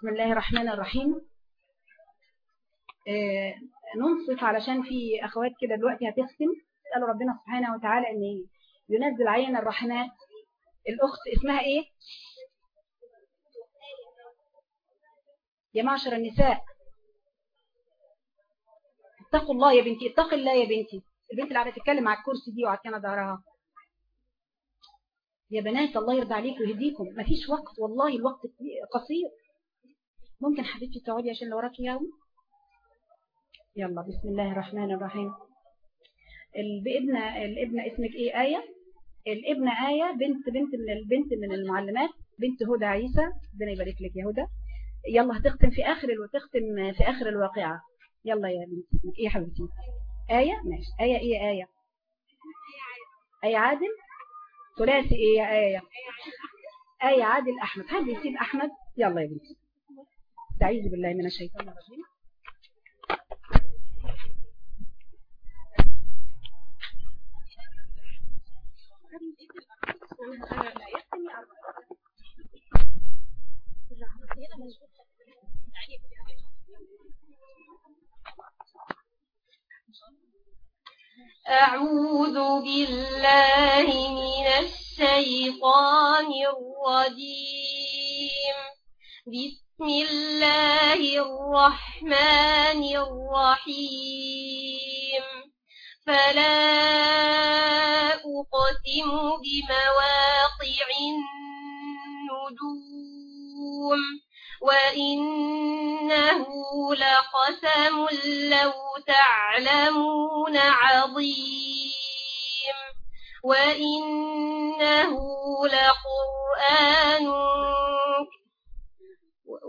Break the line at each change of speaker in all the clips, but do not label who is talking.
بسم الله الرحمن الرحيم. آه ننصف علشان في أخوات كده دلوقتي هتختم اسألوا ربنا سبحانه وتعالى أن ينزل عين الرحمات الأخت اسمها إيه؟ يا معشر النساء. اتقوا الله يا بنتي اتقوا الله يا بنتي. البنت اللي قاعدة تتكلم على الكرسي دي وعلى ظهرها يا بنات الله يرضى عليكم ويهديكم. مفيش وقت والله الوقت قصير. ممكن حبيبتي تقعدي عشان لو وراكي يوم؟ يلا بسم الله الرحمن الرحيم. الابنة الابنة اسمك إيه؟ آية؟ الابنة آية بنت بنت من البنت من المعلمات بنت هدى عيسى. ربنا يبارك لك يا هدى. يلا هتختم في آخر وتختم في آخر الواقعة. يلا يا بنتي اسمك إيه يا حبيبتي؟ آية؟ ماشي. آية إيه؟ آية؟ آية عادل. ثلاثي إيه يا آية؟ آية عادل أحمد. حد يسيب أحمد؟ يلا يا بنتي استعيذ بالله من الشيطان الرجيم.
أعوذ بالله من الشيطان الرجيم. بسم الله الرحمن الرحيم. فلا أقسم بمواقع النجوم وإنه لقسم لو تعلمون عظيم. وإنه لقرآن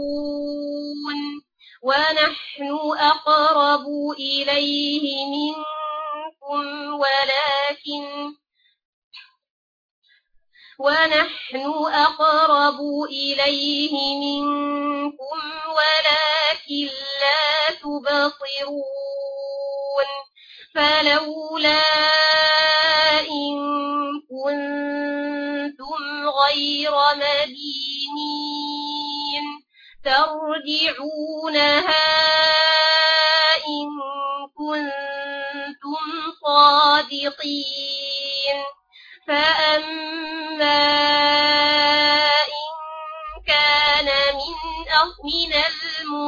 تنظرون ونحن أقرب إليه منكم ولكن ونحن أقرب إليه منكم ولكن لا تبصرون فلولا إن كنتم غير مدينين ترجعونها إن كنتم صادقين. فأما إن كان من من المقر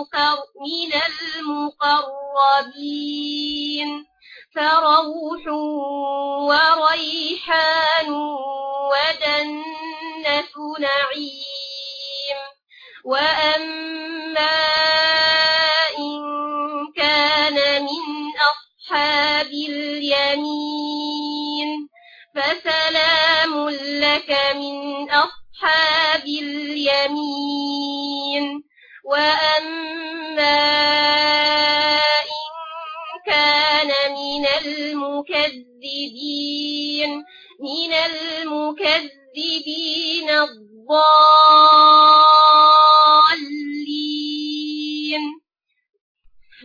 من المكذبين الضالين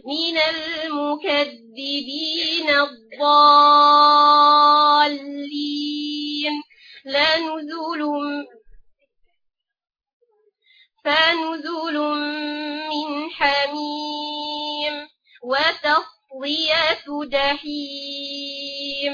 من المكذبين الضالين لنزل فنزل من حميم وتصلية جحيم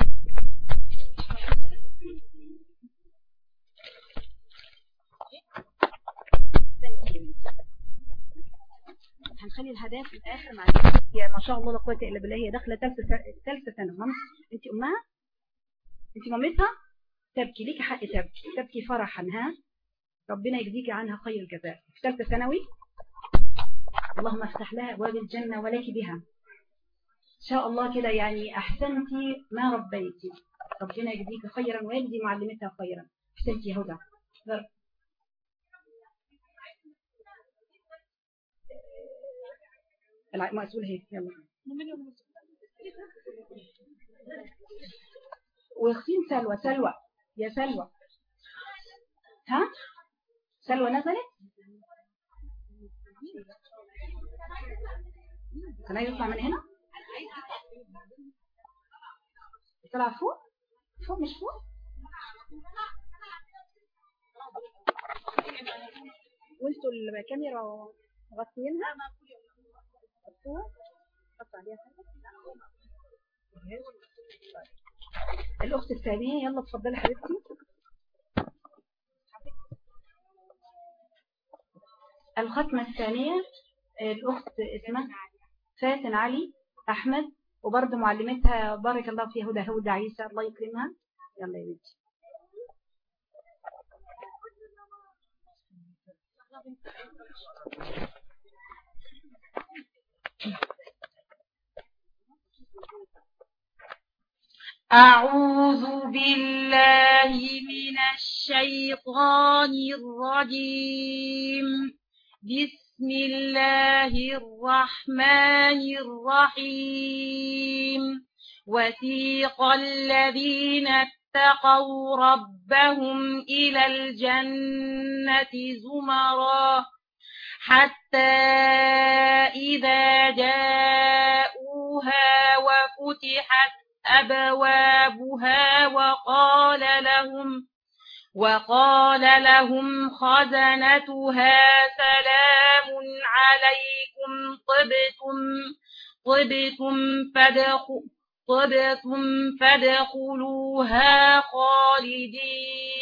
هنخلي الهدايا في الآخر مع يا ما شاء الله لا قوة إلا بالله هي داخلة ثالثه ثالثه ثانوي. انت أمها؟ انت مامتها؟ تبكي ليكي حق تبكي. تبكي فرحا ها؟ ربنا يجزيكي عنها خير الجزاء. في ثالثه ثانوي؟ اللهم افتح لها أبواب الجنة ولك بها. إن شاء الله كده يعني احسنتي ما ربيتي ربنا يجزيك خيرا ويجزي معلمتها خيرا. احسنتي هدى. المسؤول هيك يلا. واختين سلوى سلوى. يا سلوى. ها؟ سلوى نزلت؟ كان يطلع من هنا؟ طلع فوق؟ فوق مش فوق؟ وانتوا الكاميرا غطينها؟ الأخت الثانية يلا تفضلي حبيبتي. الختمة الثانية الأخت اسمها فاتن علي أحمد وبرضه معلمتها بارك الله فيها هدى هدى عيسى الله يكرمها. يلا يا بنتي.
أعوذ بالله من الشيطان الرجيم. بسم الله الرحمن الرحيم. وسيق الذين اتقوا ربهم إلى الجنة زمرا. حتى إذا جاءوها وفتحت أبوابها وقال لهم وقال لهم خزنتها سلام عليكم طبتم طبتم فادخلوها خالدين.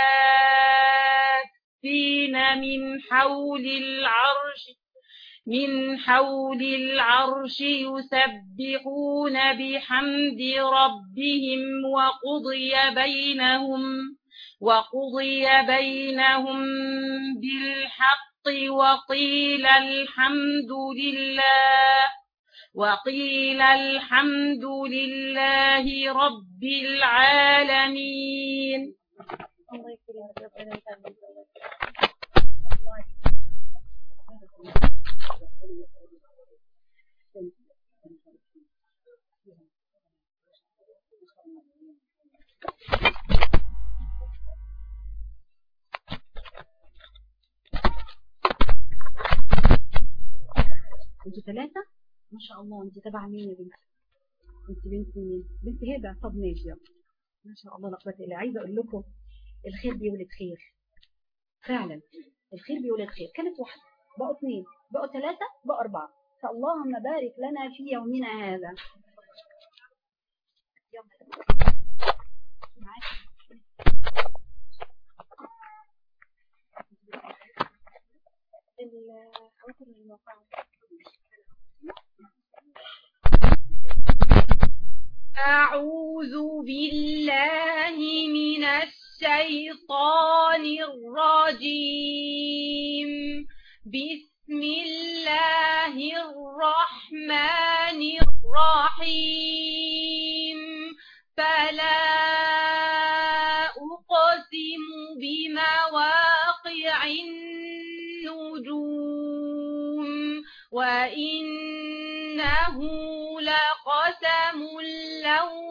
حافين من حول العرش من حول العرش يسبحون بحمد ربهم وقضي بينهم وقضي بينهم بالحق وقيل الحمد لله وقيل الحمد لله رب العالمين.
شاء الله. أنت تبع مين يا بنتي؟ أنت بنت مين؟ بنت هبة. طب ماشي يلا. ما شاء الله لا قوه الا عايزة أقول لكم الخير بيولد خير. فعلا. الخير بيولد خير. كانت واحدة بقوا اثنين بقوا ثلاثة بقوا أربعة. فاللهم بارك لنا في يومنا هذا. يلا.
أعوذ بالله من الشيطان الرجيم. بسم الله الرحمن الرحيم. فلا أقسم بمواقع النجوم
وإنه لقسم لو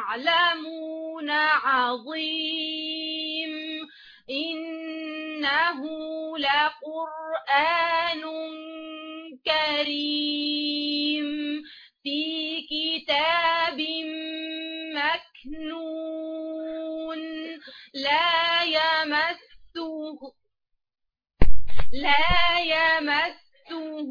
تعلمون عظيم إنه لقرآن كريم في كتاب مكنون لا يمسه لا يمسه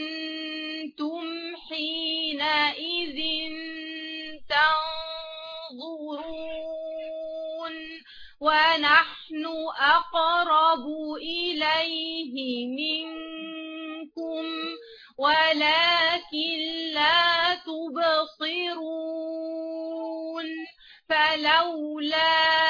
وأنتم حينئذ تنظرون ونحن أقرب إليه منكم ولكن لا تبصرون فلولا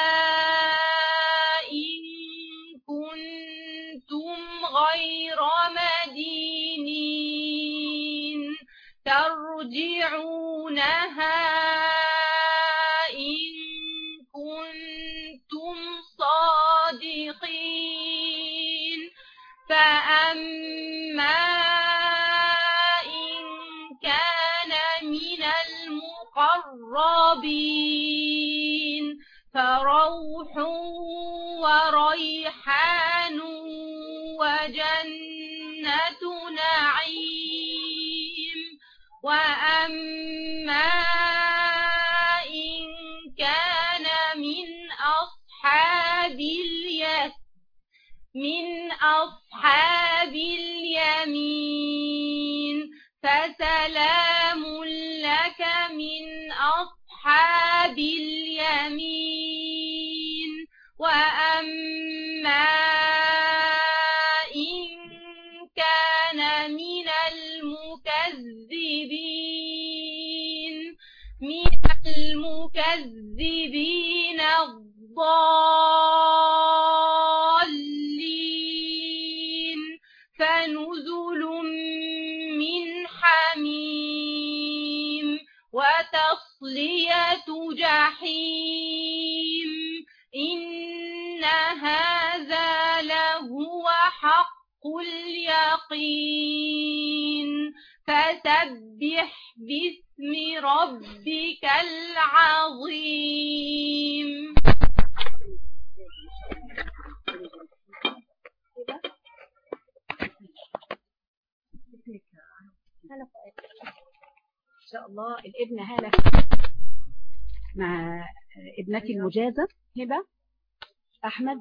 فسلام هذا لهو حق اليقين. فسبح باسم ربك العظيم.
إن شاء الله الابن هالة مع ابنتي المجازة هبة. أحمد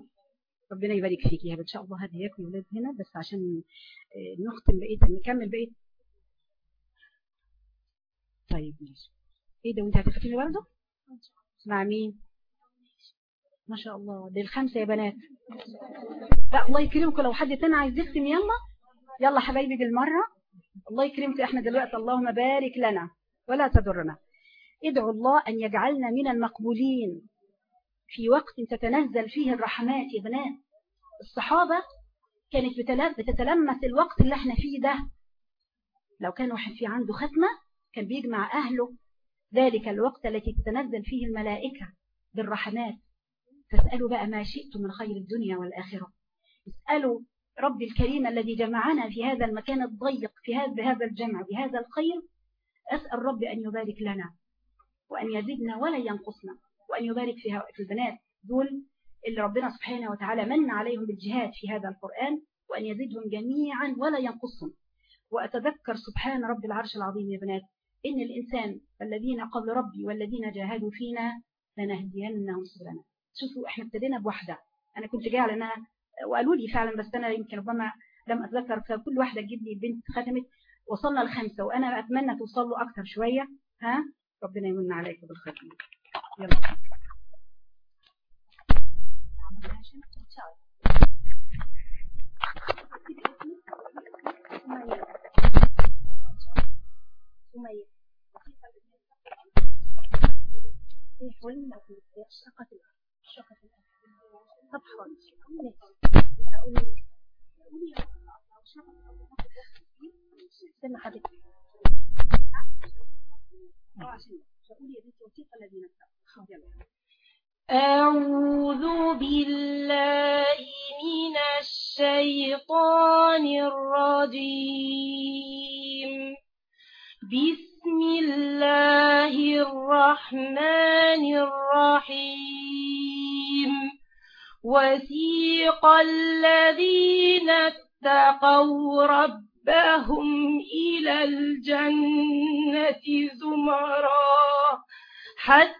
ربنا يبارك فيك يا إن شاء الله هذه ياكل ولاد هنا بس عشان آه، نختم بقية نكمل بقية. طيب ماشي. إيه ده وأنت هتختمي برضه؟ مع مين؟ ما شاء الله دي الخمسة يا بنات. لا الله يكرمكم. لو حد تاني عايز يختم يلا. يلا حبايبي بالمرة. الله يكرمك إحنا دلوقتي. اللهم بارك لنا ولا تضرنا. ادعوا الله أن يجعلنا من المقبولين. في وقت تتنزل فيه الرحمات يا بنات. الصحابة كانت بتتلمس الوقت اللي إحنا فيه ده. لو كان واحد في عنده ختمة كان بيجمع أهله. ذلك الوقت التي تتنزل فيه الملائكة بالرحمات. فاسألوا بقى ما شئتم من خير الدنيا والآخرة. اسألوا رب الكريم الذي جمعنا في هذا المكان الضيق في هذا بهذا الجمع بهذا الخير. أسأل رب أن يبارك لنا وأن يزدنا ولا ينقصنا. وأن يبارك فيها في البنات. دول اللي ربنا سبحانه وتعالى من عليهم بالجهاد في هذا القرآن وأن يزدهم جميعا ولا ينقصهم. وأتذكر سبحان رب العرش العظيم يا بنات إن الإنسان الذين قبل ربي والذين جاهدوا فينا لنهدينهم سبلنا. شوفوا إحنا ابتدينا بواحدة أنا كنت جاية على وقالوا لي فعلا بس أنا يمكن ربما لم أتذكر. فكل واحدة تجيب لي بنت ختمت وصلنا الخمسة وأنا أتمنى توصلوا أكثر شوية. ها؟ ربنا يمن عليكم بالخير يلا. سمية إيه حولنا في شقة شقة صفحة أقول قولي استنى آه عشان قولي يا بنتي وثيقة الذين اتقوا
أعوذ بالله من الشيطان الرجيم. بسم الله الرحمن الرحيم. وسيق الذين اتقوا ربهم إلى الجنة زمرا حتى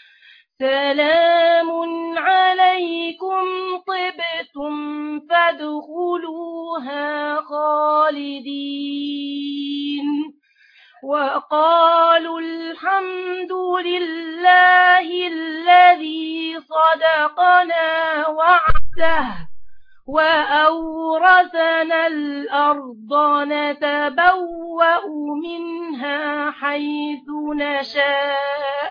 سلام عليكم طبتم فادخلوها خالدين. وقالوا الحمد لله الذي صدقنا وعده وأورثنا الأرض نتبوأ منها حيث نشاء.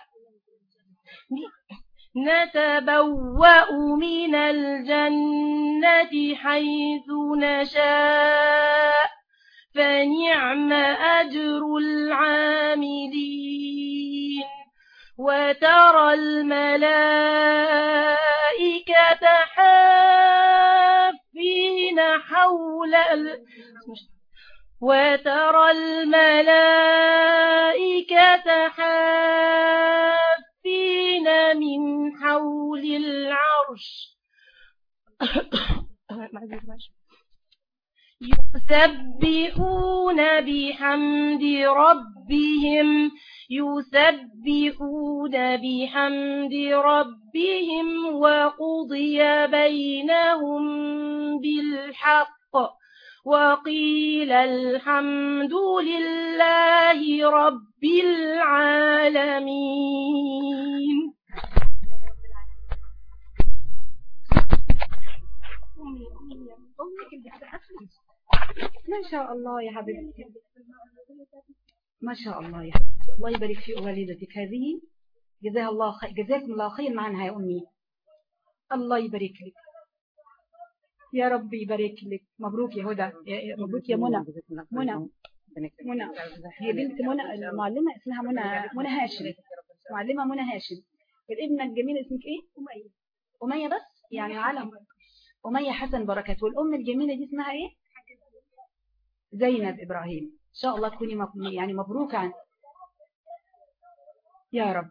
نتبوأ من الجنة حيث نشاء فنعم أجر العاملين وترى الملائكة حافين حول. وترى الملائكة يسبحون بحمد ربهم يسبحون بحمد ربهم وقضي بينهم بالحق وقيل الحمد لله رب العالمين.
ما شاء الله يا حبيبتي ما شاء الله يا حبيبتي الله يبارك في والدتك هذه. جزاها الله خير جزاكم الله خير عنها يا أمي. الله يبارك لك. يا رب يبارك لك. مبروك يا هدى. مبروك يا منى. منى. منى. هي بنت منى المعلمة اسمها منى منى هاشم. معلمة منى هاشم. والابنة الجميلة اسمك إيه؟ أمية. أمية بس؟ يعني علم. أمية حسن بركات والأم الجميلة دي اسمها إيه؟ زينب إبراهيم. إن شاء الله تكوني يعني مبروكة عن يا رب.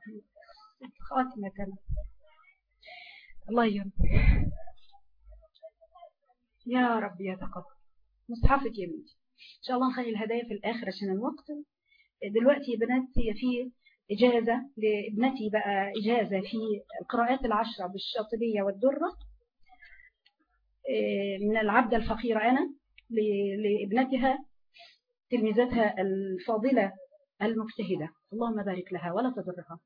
خاتمة. الله يرضى. يا رب يا تقبل مصحفك يا بنتي. إن شاء الله نخلي الهدايا في الآخر عشان الوقت. دلوقتي يا بناتي في إجازة لابنتي بقى إجازة في القراءات العشرة بالشاطبية والدرة. إيه، من العبدة الفقيرة أنا لابنتها تلميذتها الفاضلة المجتهدة. اللهم بارك لها ولا تضرها.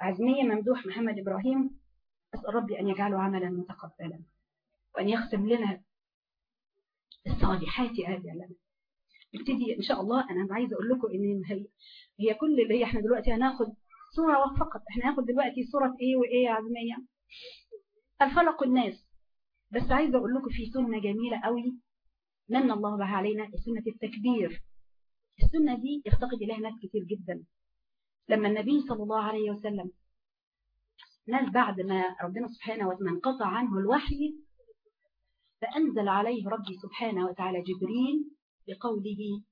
عزمية ممدوح محمد إبراهيم أسأل ربي أن يجعله عملا متقبلا وأن يختم لنا الصالحات هذه لنا نبتدي إن شاء الله. أنا عايزة أقول لكم إن هي, هي كل اللي هي إحنا دلوقتي هناخد صورة فقط. إحنا هناخد دلوقتي صورة إيه وإيه يا عزمية؟ الفلق الناس. بس عايزة أقول لكم في سنة جميلة قوي من الله بها علينا سنة التكبير. السنة دي يفتقد إليها ناس كتير جدا. لما النبي صلى الله عليه وسلم ناس بعد ما ربنا سبحانه وتعالى انقطع عنه الوحي فأنزل عليه ربي سبحانه وتعالى جبريل بقوله